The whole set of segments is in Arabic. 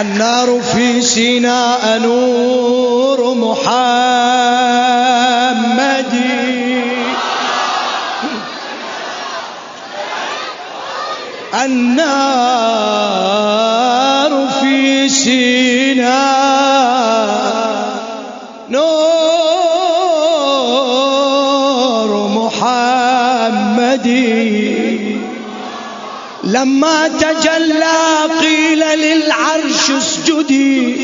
النار في سيناء نور محمد. النار في سيناء نور محمد. لما تجلى قيل للعرش اسجدي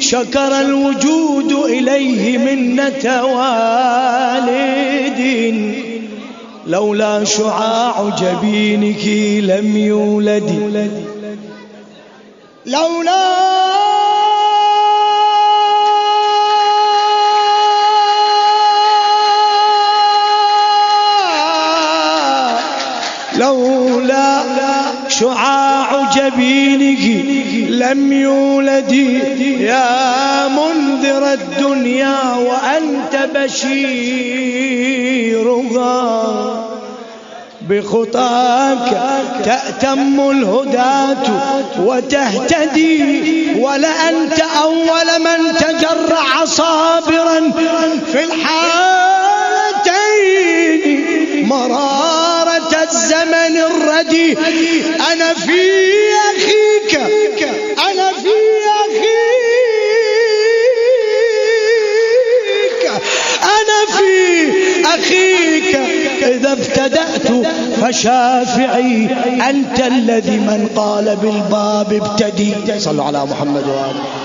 شكر الوجود إليه منة والد لولا شعاع جبينك لم يولد. لولا لولا شعاع جبينك لم يولد يا منذر الدنيا وأنت بشيرها. بخطاك تأتم الهداة وتهتدي ولأنت أول من تجرع صابرا الردي أنا في أخيك أنا في أخيك أنا في أخيك. إذا ابتدأت فشافعي أنت الذي من قال بالباب ابتدي. صلوا على محمد وآله.